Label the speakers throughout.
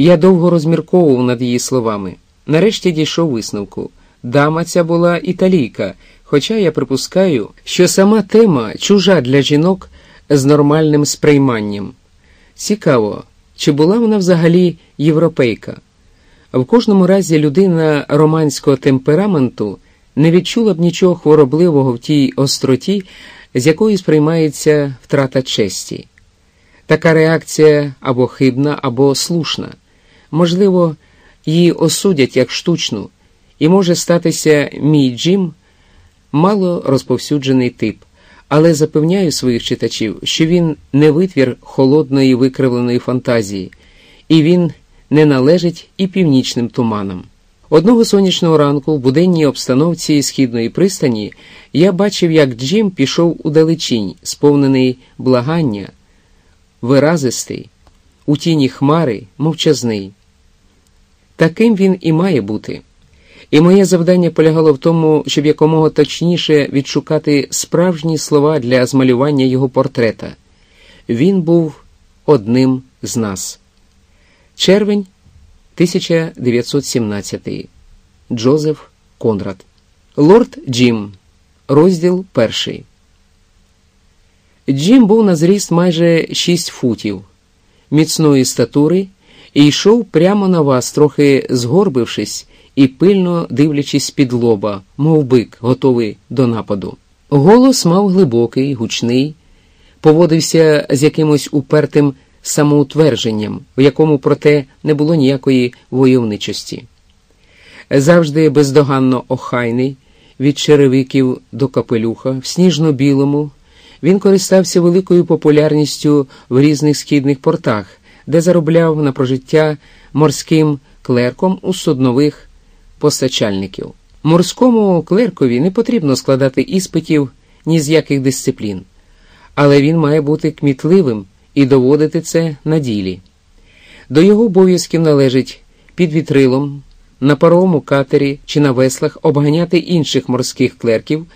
Speaker 1: Я довго розмірковував над її словами. Нарешті дійшов висновку. Дама ця була італійка, хоча я припускаю, що сама тема чужа для жінок з нормальним сприйманням. Цікаво, чи була вона взагалі європейка? В кожному разі людина романського темпераменту не відчула б нічого хворобливого в тій остроті, з якою сприймається втрата честі. Така реакція або хибна, або слушна. Можливо, її осудять як штучну, і може статися мій Джим мало розповсюджений тип, але запевняю своїх читачів, що він не витвір холодної викривленої фантазії, і він не належить і північним туманам. Одного сонячного ранку в буденній обстановці східної пристані я бачив, як Джим пішов у далечінь, сповнений благання, виразистий, у тіні хмари, мовчазний. Таким він і має бути. І моє завдання полягало в тому, щоб якомога точніше відшукати справжні слова для змалювання його портрета. Він був одним з нас. Червень 1917. Джозеф Конрад. Лорд Джим. Розділ перший. Джим був на зріст майже 6 футів, міцної статури і йшов прямо на вас, трохи згорбившись і пильно дивлячись під лоба, мов бик, готовий до нападу. Голос мав глибокий, гучний, поводився з якимось упертим самоутвердженням, в якому, проте, не було ніякої войовничості. Завжди бездоганно охайний, від черевиків до капелюха, в сніжно-білому, він користався великою популярністю в різних східних портах, де заробляв на прожиття морським клерком у суднових постачальників. Морському клеркові не потрібно складати іспитів ні з яких дисциплін, але він має бути кмітливим і доводити це на ділі. До його обов'язків належить під вітрилом, на паровому катері чи на веслах обганяти інших морських клерків,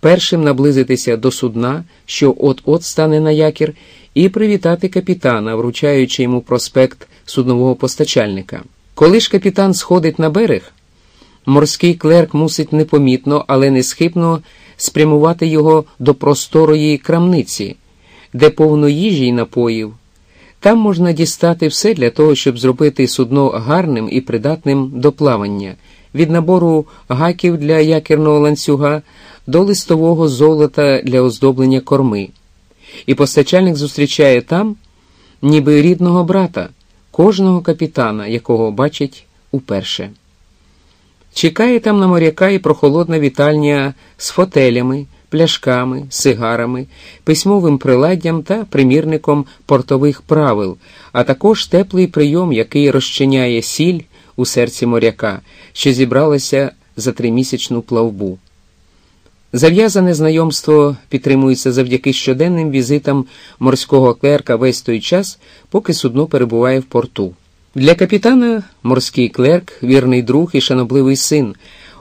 Speaker 1: першим наблизитися до судна, що от-от стане на якір, і привітати капітана, вручаючи йому проспект суднового постачальника. Коли ж капітан сходить на берег, морський клерк мусить непомітно, але несхибно спрямувати його до просторої крамниці де повно їжі й напоїв. Там можна дістати все для того, щоб зробити судно гарним і придатним до плавання, від набору гаків для якірного ланцюга до листового золота для оздоблення корми. І постачальник зустрічає там, ніби рідного брата, кожного капітана, якого бачить уперше. Чекає там на моряка і прохолодна вітальня з фотелями пляшками, сигарами, письмовим приладдям та примірником портових правил, а також теплий прийом, який розчиняє сіль у серці моряка, що зібралася за тримісячну плавбу. Зав'язане знайомство підтримується завдяки щоденним візитам морського клерка весь той час, поки судно перебуває в порту. Для капітана морський клерк, вірний друг і шанобливий син.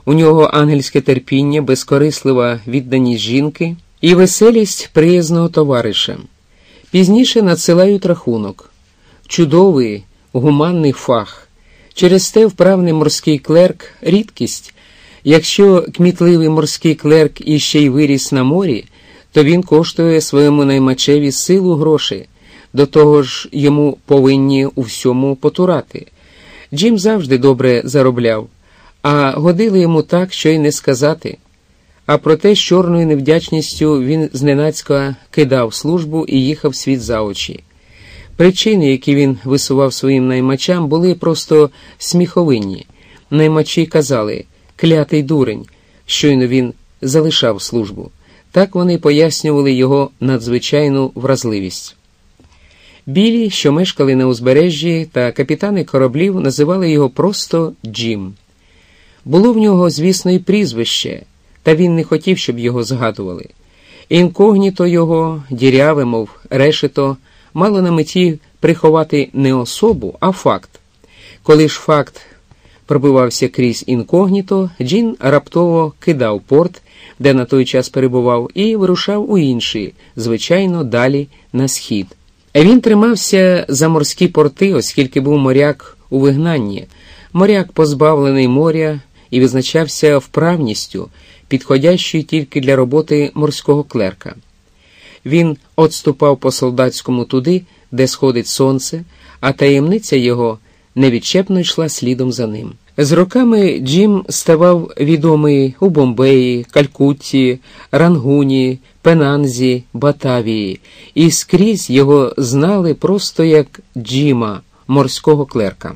Speaker 1: У нього ангельське терпіння, безкорислива відданість жінки і веселість приязного товариша. Пізніше надсилають рахунок, чудовий, гуманний фах. Через те вправний морський клерк рідкість. Якщо кмітливий морський клерк іще й виріс на морі, то він коштує своєму наймачеві силу грошей, до того ж йому повинні у всьому потурати. Джим завжди добре заробляв а годили йому так, що й не сказати. А проте з чорною невдячністю він зненацька кидав службу і їхав світ за очі. Причини, які він висував своїм наймачам, були просто сміховинні. Наймачі казали клятий дурень, щойно він залишав службу. Так вони пояснювали його надзвичайну вразливість. Білі, що мешкали на узбережжі, та капітани кораблів називали його просто Джим. Було в нього, звісно, і прізвище, та він не хотів, щоб його згадували. Інкогніто його, діряве, мов решето, мало на меті приховати не особу, а факт. Коли ж факт пробивався крізь інкогніто, Джін раптово кидав порт, де на той час перебував, і вирушав у інший, звичайно, далі на схід. Він тримався за морські порти, оскільки був моряк у вигнанні, моряк позбавлений моря і визначався вправністю, підходящою тільки для роботи морського клерка. Він отступав по солдатському туди, де сходить сонце, а таємниця його невідчепно йшла слідом за ним. З роками Джим ставав відомий у Бомбеї, Калькутті, Рангуні, Пенанзі, Батавії, і скрізь його знали просто як Джима, морського клерка.